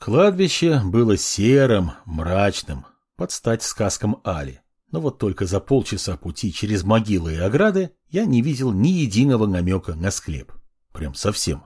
Кладбище было серым, мрачным, под стать сказкам Али. Но вот только за полчаса пути через могилы и ограды я не видел ни единого намека на склеп. Прям совсем.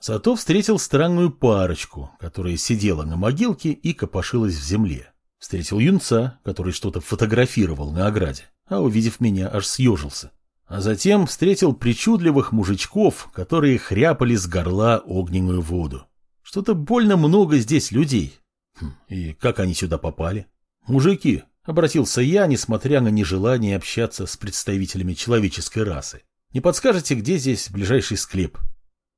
Зато встретил странную парочку, которая сидела на могилке и копошилась в земле. Встретил юнца, который что-то фотографировал на ограде, а увидев меня, аж съежился. А затем встретил причудливых мужичков, которые хряпали с горла огненную воду. Что-то больно много здесь людей. Хм, и как они сюда попали? Мужики, обратился я, несмотря на нежелание общаться с представителями человеческой расы. Не подскажете, где здесь ближайший склеп?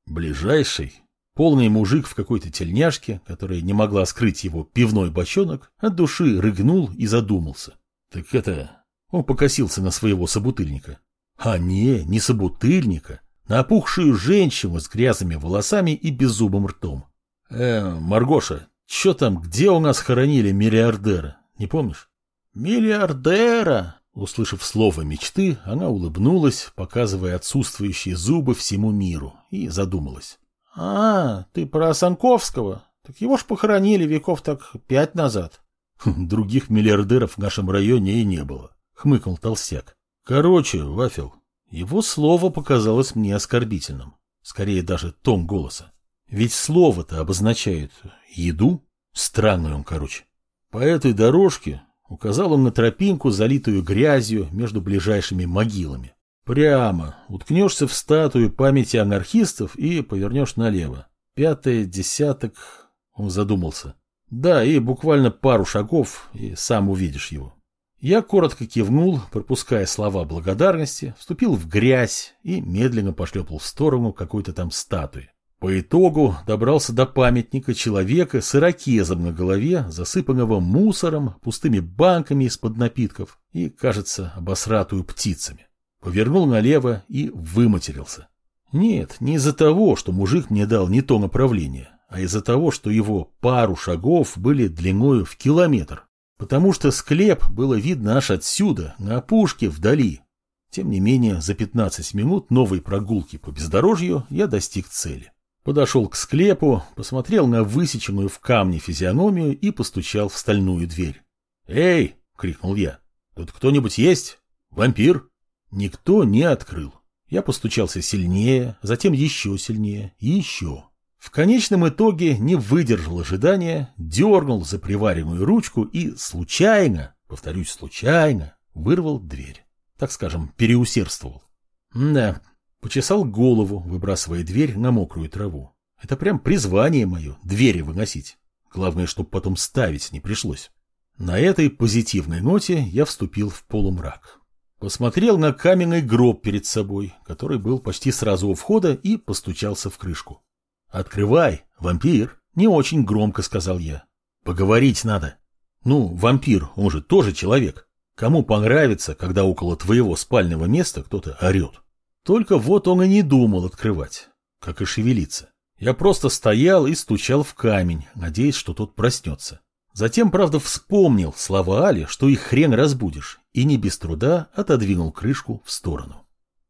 Ближайший? Полный мужик в какой-то тельняшке, которая не могла скрыть его пивной бочонок, от души рыгнул и задумался. Так это... Он покосился на своего собутыльника. А не, не собутыльника, на опухшую женщину с грязными волосами и беззубым ртом. Э, Маргоша, что там, где у нас хоронили миллиардера, не помнишь? Миллиардера! Услышав слово мечты, она улыбнулась, показывая отсутствующие зубы всему миру, и задумалась. «А, ты про Санковского? Так его ж похоронили веков так пять назад». «Других миллиардеров в нашем районе и не было», — хмыкнул толстяк. Короче, Вафел, его слово показалось мне оскорбительным. Скорее даже тон голоса. Ведь слово-то обозначает еду. Странный он, короче. По этой дорожке указал он на тропинку, залитую грязью между ближайшими могилами. Прямо уткнешься в статую памяти анархистов и повернешь налево. Пятое, десяток... Он задумался. Да, и буквально пару шагов, и сам увидишь его. Я коротко кивнул, пропуская слова благодарности, вступил в грязь и медленно пошлепал в сторону какой-то там статуи. По итогу добрался до памятника человека с ирокезом на голове, засыпанного мусором, пустыми банками из-под напитков и, кажется, обосратую птицами. Повернул налево и выматерился. Нет, не из-за того, что мужик мне дал не то направление, а из-за того, что его пару шагов были длиною в километр потому что склеп было видно аж отсюда, на опушке, вдали. Тем не менее, за 15 минут новой прогулки по бездорожью я достиг цели. Подошел к склепу, посмотрел на высеченную в камне физиономию и постучал в стальную дверь. «Эй!» — крикнул я. «Тут кто-нибудь есть? Вампир?» Никто не открыл. Я постучался сильнее, затем еще сильнее еще. В конечном итоге не выдержал ожидания, дернул за приваренную ручку и случайно, повторюсь, случайно, вырвал дверь. Так скажем, переусердствовал. Да, почесал голову, выбрасывая дверь на мокрую траву. Это прям призвание мое, двери выносить. Главное, чтобы потом ставить не пришлось. На этой позитивной ноте я вступил в полумрак. Посмотрел на каменный гроб перед собой, который был почти сразу у входа, и постучался в крышку. «Открывай, вампир!» — не очень громко сказал я. «Поговорить надо». «Ну, вампир, он же тоже человек. Кому понравится, когда около твоего спального места кто-то орет?» Только вот он и не думал открывать, как и шевелиться. Я просто стоял и стучал в камень, надеясь, что тот проснется. Затем, правда, вспомнил слова Али, что их хрен разбудишь, и не без труда отодвинул крышку в сторону.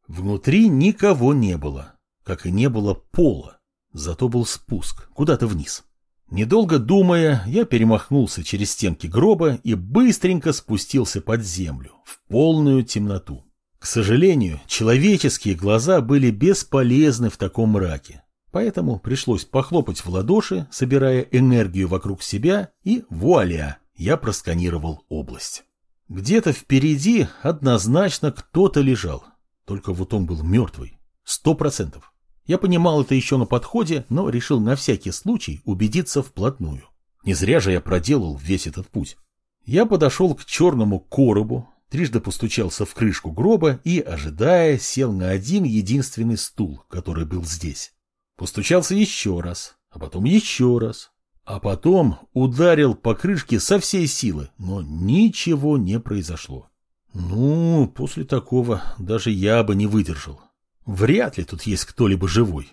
Внутри никого не было, как и не было пола. Зато был спуск, куда-то вниз. Недолго думая, я перемахнулся через стенки гроба и быстренько спустился под землю, в полную темноту. К сожалению, человеческие глаза были бесполезны в таком мраке, поэтому пришлось похлопать в ладоши, собирая энергию вокруг себя, и вуаля, я просканировал область. Где-то впереди однозначно кто-то лежал, только вот он был мертвый, сто процентов. Я понимал это еще на подходе, но решил на всякий случай убедиться вплотную. Не зря же я проделал весь этот путь. Я подошел к черному коробу, трижды постучался в крышку гроба и, ожидая, сел на один единственный стул, который был здесь. Постучался еще раз, а потом еще раз, а потом ударил по крышке со всей силы, но ничего не произошло. Ну, после такого даже я бы не выдержал. Вряд ли тут есть кто-либо живой.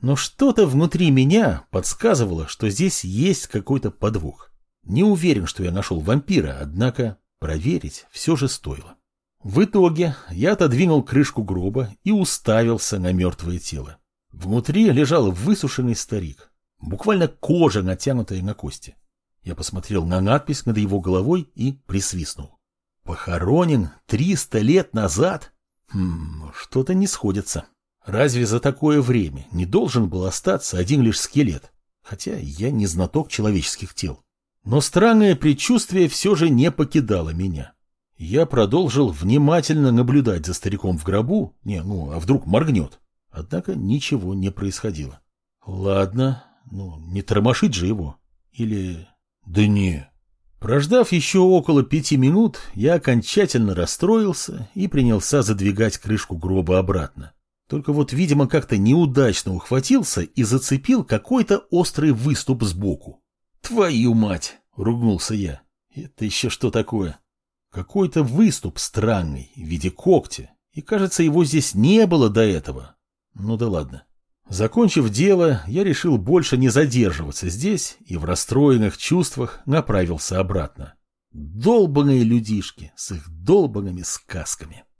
Но что-то внутри меня подсказывало, что здесь есть какой-то подвох. Не уверен, что я нашел вампира, однако проверить все же стоило. В итоге я отодвинул крышку гроба и уставился на мертвое тело. Внутри лежал высушенный старик. Буквально кожа, натянутая на кости. Я посмотрел на надпись над его головой и присвистнул. Похоронен триста лет назад? Хм, что-то не сходится. Разве за такое время не должен был остаться один лишь скелет? Хотя я не знаток человеческих тел. Но странное предчувствие все же не покидало меня. Я продолжил внимательно наблюдать за стариком в гробу, не, ну, а вдруг моргнет. Однако ничего не происходило. Ладно, ну, не тормошить же его. Или... Да не. Прождав еще около пяти минут, я окончательно расстроился и принялся задвигать крышку гроба обратно. Только вот, видимо, как-то неудачно ухватился и зацепил какой-то острый выступ сбоку. «Твою мать!» — ругнулся я. «Это еще что такое?» Какой-то выступ странный, в виде когтя, и, кажется, его здесь не было до этого. Ну да ладно. Закончив дело, я решил больше не задерживаться здесь и в расстроенных чувствах направился обратно. Долбаные людишки с их долбанными сказками.